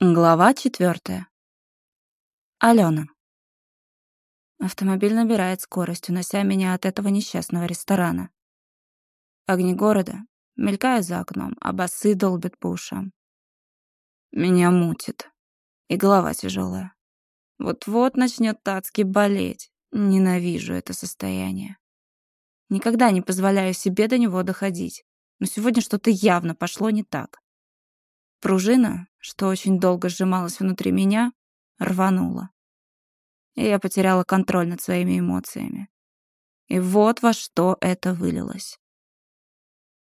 Глава четвертая. Алена. Автомобиль набирает скорость, унося меня от этого несчастного ресторана. Огни города мелькают за окном, а басы долбят по ушам. Меня мутит, и голова тяжелая. Вот-вот начнет Тацки болеть. Ненавижу это состояние. Никогда не позволяю себе до него доходить, но сегодня что-то явно пошло не так. Пружина, что очень долго сжималась внутри меня, рванула. И я потеряла контроль над своими эмоциями. И вот во что это вылилось.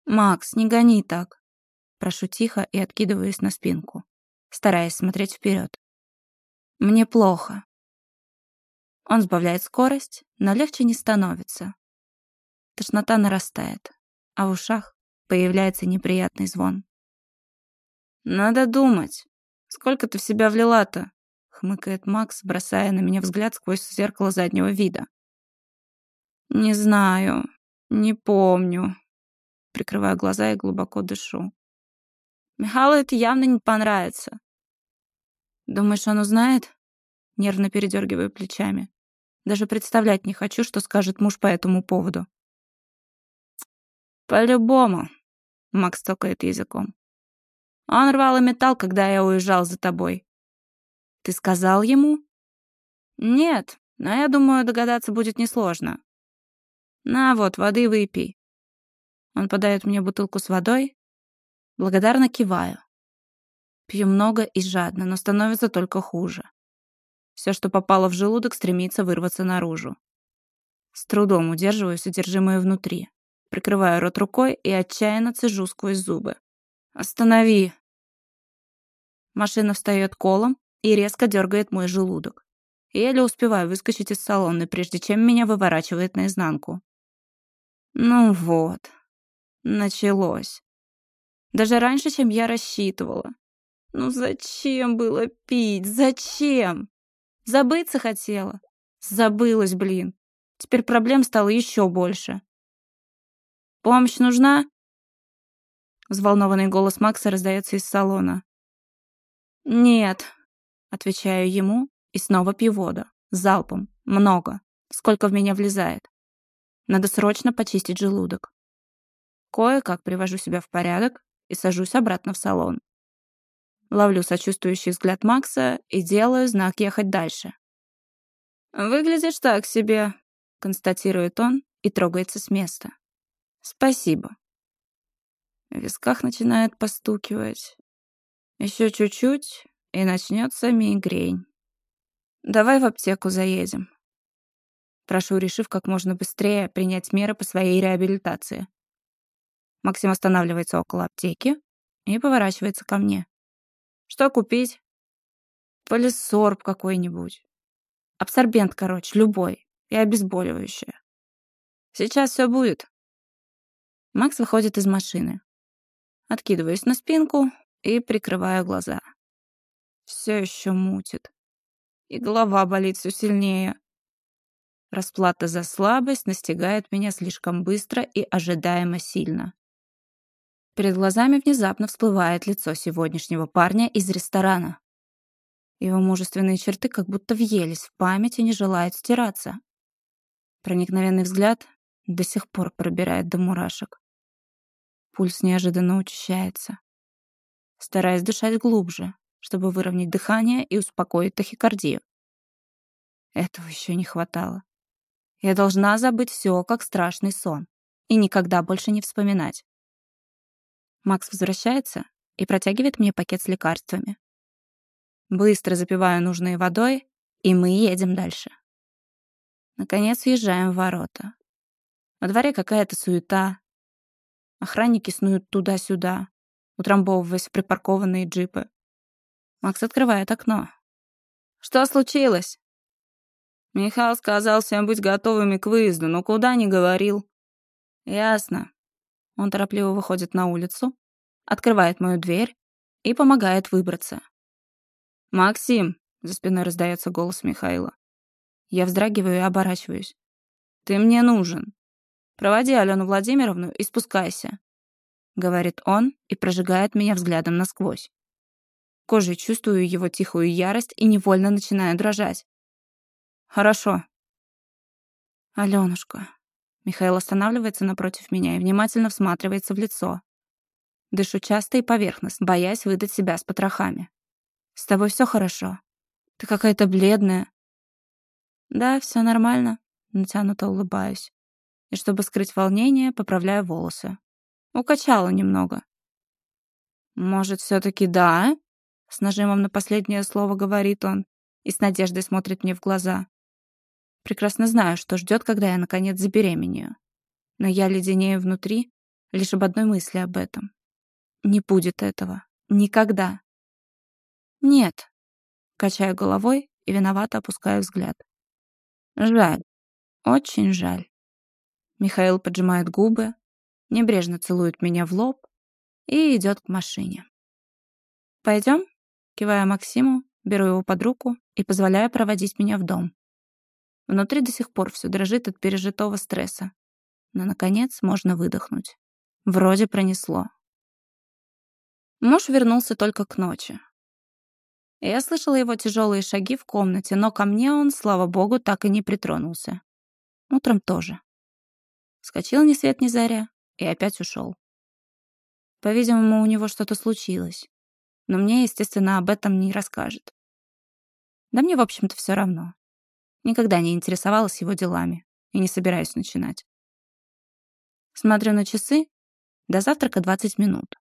«Макс, не гони так!» Прошу тихо и откидываюсь на спинку, стараясь смотреть вперед. «Мне плохо». Он сбавляет скорость, но легче не становится. Тошнота нарастает, а в ушах появляется неприятный звон. «Надо думать. Сколько ты в себя влила-то?» — хмыкает Макс, бросая на меня взгляд сквозь зеркало заднего вида. «Не знаю. Не помню». Прикрываю глаза и глубоко дышу. Михалу это явно не понравится. «Думаешь, он узнает?» Нервно передергиваю плечами. Даже представлять не хочу, что скажет муж по этому поводу. «По-любому», — Макс токает языком. Он рвал и металл, когда я уезжал за тобой. Ты сказал ему? Нет, но я думаю, догадаться будет несложно. На вот, воды выпей. Он подает мне бутылку с водой. Благодарно киваю. Пью много и жадно, но становится только хуже. Все, что попало в желудок, стремится вырваться наружу. С трудом удерживаю содержимое внутри. Прикрываю рот рукой и отчаянно цежу сквозь зубы. «Останови!» Машина встает колом и резко дергает мой желудок. Еле успеваю выскочить из салона, прежде чем меня выворачивает наизнанку. Ну вот, началось. Даже раньше, чем я рассчитывала. Ну зачем было пить? Зачем? Забыться хотела. Забылась, блин. Теперь проблем стало еще больше. «Помощь нужна?» Взволнованный голос Макса раздается из салона. «Нет», — отвечаю ему и снова пью воду. Залпом. Много. Сколько в меня влезает. Надо срочно почистить желудок. Кое-как привожу себя в порядок и сажусь обратно в салон. Ловлю сочувствующий взгляд Макса и делаю знак ехать дальше. «Выглядишь так себе», — констатирует он и трогается с места. «Спасибо». В висках начинает постукивать. Еще чуть-чуть, и начнется мигрень. Давай в аптеку заедем. Прошу, решив как можно быстрее принять меры по своей реабилитации. Максим останавливается около аптеки и поворачивается ко мне. Что купить? Полисорб какой-нибудь. Абсорбент, короче, любой. И обезболивающее. Сейчас все будет. Макс выходит из машины. Откидываюсь на спинку и прикрываю глаза. Все еще мутит. И голова болит все сильнее. Расплата за слабость настигает меня слишком быстро и ожидаемо сильно. Перед глазами внезапно всплывает лицо сегодняшнего парня из ресторана. Его мужественные черты как будто въелись в память и не желают стираться. Проникновенный взгляд до сих пор пробирает до мурашек. Пульс неожиданно учащается стараясь дышать глубже, чтобы выровнять дыхание и успокоить тахикардию. Этого еще не хватало. Я должна забыть все, как страшный сон, и никогда больше не вспоминать. Макс возвращается и протягивает мне пакет с лекарствами. Быстро запиваю нужной водой, и мы едем дальше. Наконец въезжаем в ворота. Во дворе какая-то суета. Охранники снуют туда-сюда утрамбовываясь в припаркованные джипы. Макс открывает окно. «Что случилось?» Михаил сказал всем быть готовыми к выезду, но куда не говорил. «Ясно». Он торопливо выходит на улицу, открывает мою дверь и помогает выбраться. «Максим!» — за спиной раздается голос Михаила. Я вздрагиваю и оборачиваюсь. «Ты мне нужен. Проводи Алену Владимировну и спускайся. — говорит он и прожигает меня взглядом насквозь. Кожей чувствую его тихую ярость и невольно начинаю дрожать. «Хорошо». «Алёнушка». Михаил останавливается напротив меня и внимательно всматривается в лицо. Дышу часто и поверхностно, боясь выдать себя с потрохами. «С тобой все хорошо? Ты какая-то бледная». «Да, все нормально», — натянуто улыбаюсь. И чтобы скрыть волнение, поправляю волосы. Укачала немного. «Может, все-таки да?» С нажимом на последнее слово говорит он и с надеждой смотрит мне в глаза. Прекрасно знаю, что ждет, когда я, наконец, забеременею. Но я леденею внутри лишь об одной мысли об этом. Не будет этого. Никогда. Нет. Качаю головой и виновато опускаю взгляд. Жаль. Очень жаль. Михаил поджимает губы, небрежно целует меня в лоб и идет к машине. «Пойдем?» Кивая Максиму, беру его под руку и позволяю проводить меня в дом. Внутри до сих пор все дрожит от пережитого стресса. Но, наконец, можно выдохнуть. Вроде пронесло. Муж вернулся только к ночи. Я слышала его тяжелые шаги в комнате, но ко мне он, слава богу, так и не притронулся. Утром тоже. Скочил ни свет ни заря и опять ушел. По-видимому, у него что-то случилось. Но мне, естественно, об этом не расскажет. Да мне, в общем-то, все равно. Никогда не интересовалась его делами и не собираюсь начинать. Смотрю на часы. До завтрака 20 минут.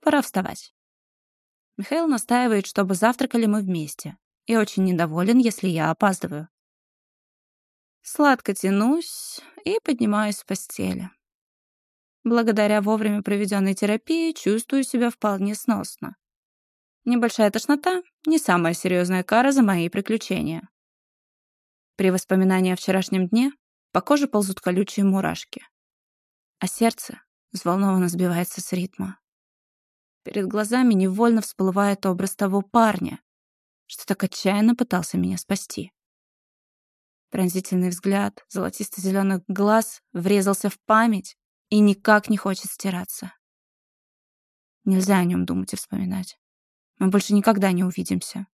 Пора вставать. Михаил настаивает, чтобы завтракали мы вместе, и очень недоволен, если я опаздываю. Сладко тянусь и поднимаюсь с постели. Благодаря вовремя проведенной терапии чувствую себя вполне сносно. Небольшая тошнота — не самая серьезная кара за мои приключения. При воспоминании о вчерашнем дне по коже ползут колючие мурашки. А сердце взволнованно сбивается с ритма. Перед глазами невольно всплывает образ того парня, что так отчаянно пытался меня спасти. Пронзительный взгляд золотисто-зеленых глаз врезался в память и никак не хочет стираться. Нельзя о нем думать и вспоминать. Мы больше никогда не увидимся.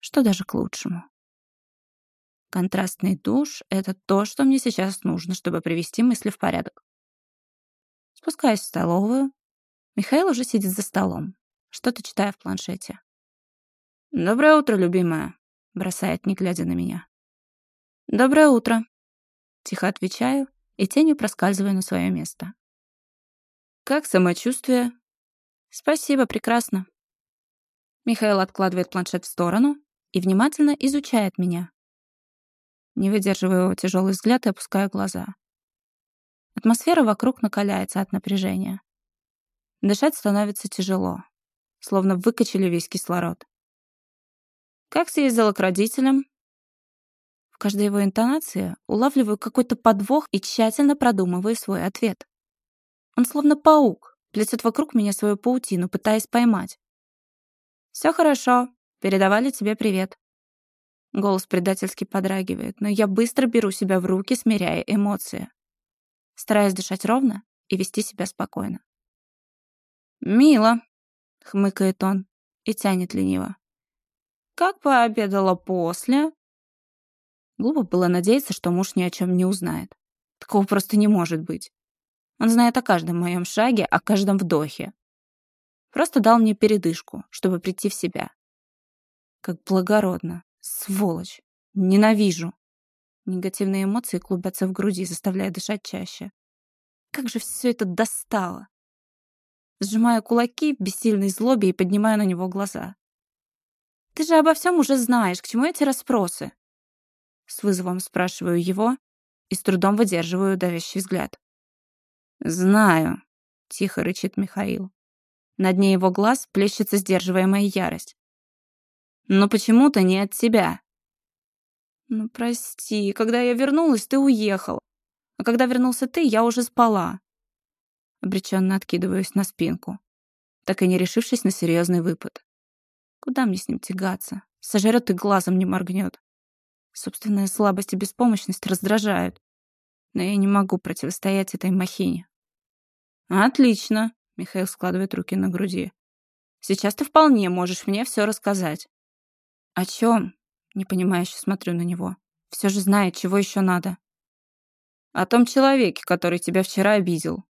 Что даже к лучшему. Контрастный душ — это то, что мне сейчас нужно, чтобы привести мысли в порядок. Спускаюсь в столовую. Михаил уже сидит за столом, что-то читая в планшете. «Доброе утро, любимая», — бросает, не глядя на меня. «Доброе утро», — тихо отвечаю и тенью проскальзываю на свое место. «Как самочувствие?» «Спасибо, прекрасно». Михаил откладывает планшет в сторону и внимательно изучает меня. Не выдерживаю его тяжелый взгляд и опускаю глаза. Атмосфера вокруг накаляется от напряжения. Дышать становится тяжело, словно выкачали весь кислород. «Как съездила к родителям?» Каждой его интонации улавливаю какой-то подвох и тщательно продумываю свой ответ. Он словно паук, плетет вокруг меня свою паутину, пытаясь поймать. «Все хорошо. Передавали тебе привет». Голос предательски подрагивает, но я быстро беру себя в руки, смиряя эмоции. Стараюсь дышать ровно и вести себя спокойно. «Мило», — хмыкает он и тянет лениво. «Как пообедала после?» Глупо было надеяться, что муж ни о чем не узнает. Такого просто не может быть. Он знает о каждом моем шаге, о каждом вдохе. Просто дал мне передышку, чтобы прийти в себя. Как благородно. Сволочь. Ненавижу. Негативные эмоции клубятся в груди, заставляя дышать чаще. Как же все это достало. Сжимаю кулаки в бессильной злобе и поднимаю на него глаза. «Ты же обо всем уже знаешь, к чему эти расспросы?» С вызовом спрашиваю его и с трудом выдерживаю давящий взгляд. «Знаю», — тихо рычит Михаил. На дне его глаз плещется сдерживаемая ярость. «Но почему-то не от тебя». «Ну, прости, когда я вернулась, ты уехал. А когда вернулся ты, я уже спала». Обреченно откидываюсь на спинку, так и не решившись на серьезный выпад. Куда мне с ним тягаться? Сожрет и глазом не моргнет. Собственная слабость и беспомощность раздражают. Но я не могу противостоять этой махине. «Отлично!» — Михаил складывает руки на груди. Сейчас ты вполне можешь мне все рассказать». «О чем?» — непонимающе смотрю на него. «Все же знает, чего еще надо». «О том человеке, который тебя вчера обидел».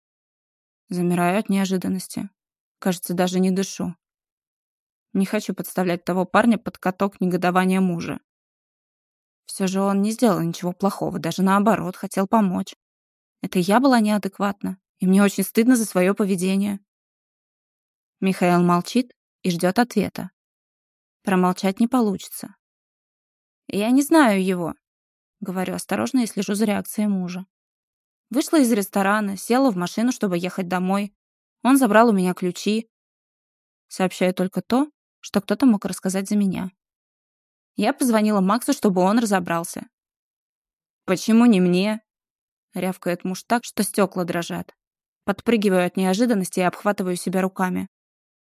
Замираю от неожиданности. Кажется, даже не дышу. Не хочу подставлять того парня под каток негодования мужа. Все же он не сделал ничего плохого, даже наоборот, хотел помочь. Это я была неадекватна, и мне очень стыдно за свое поведение. Михаил молчит и ждет ответа. Промолчать не получится. «Я не знаю его», — говорю осторожно и слежу за реакцией мужа. Вышла из ресторана, села в машину, чтобы ехать домой. Он забрал у меня ключи. Сообщаю только то, что кто-то мог рассказать за меня. Я позвонила Максу, чтобы он разобрался. «Почему не мне?» — рявкает муж так, что стекла дрожат. Подпрыгиваю от неожиданности и обхватываю себя руками.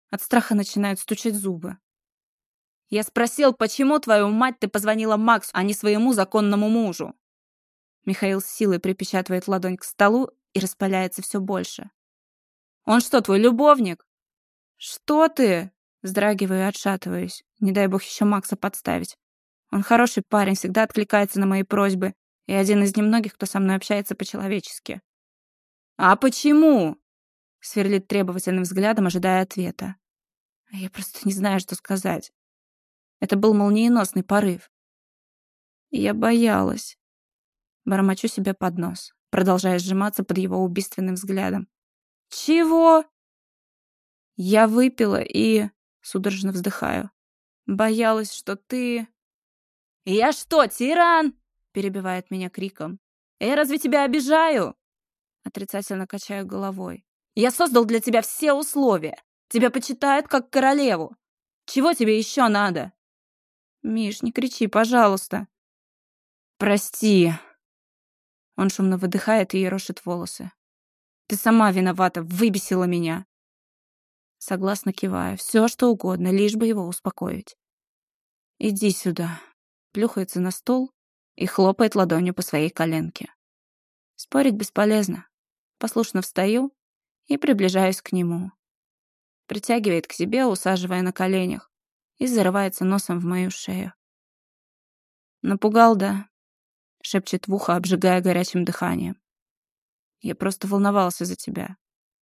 От страха начинают стучать зубы. Я спросил, почему, твою мать, ты позвонила Максу, а не своему законному мужу? Михаил с силой припечатывает ладонь к столу и распаляется все больше. Он что, твой любовник? Что ты? Вздрагиваю и отшатываюсь. Не дай бог еще Макса подставить. Он хороший парень, всегда откликается на мои просьбы, и один из немногих, кто со мной общается по-человечески. «А почему?» — сверлит требовательным взглядом, ожидая ответа. А я просто не знаю, что сказать. Это был молниеносный порыв. я боялась. Бормочу себе под нос, продолжая сжиматься под его убийственным взглядом. «Чего?» Я выпила и... Судорожно вздыхаю. Боялась, что ты... «Я что, тиран?» Перебивает меня криком. «Я разве тебя обижаю?» Отрицательно качаю головой. «Я создал для тебя все условия. Тебя почитают как королеву. Чего тебе еще надо?» «Миш, не кричи, пожалуйста». «Прости». Он шумно выдыхает и ерошит волосы. «Ты сама виновата, выбесила меня». Согласно киваю. Все, что угодно, лишь бы его успокоить. «Иди сюда». Плюхается на стол и хлопает ладонью по своей коленке. Спорить бесполезно. Послушно встаю и приближаюсь к нему. Притягивает к себе, усаживая на коленях и зарывается носом в мою шею. «Напугал, да?» — шепчет в ухо, обжигая горячим дыханием. «Я просто волновался за тебя.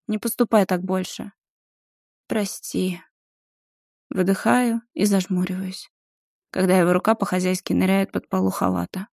Не поступай так больше. Прости». Выдыхаю и зажмуриваюсь, когда его рука по-хозяйски ныряет под полу халата.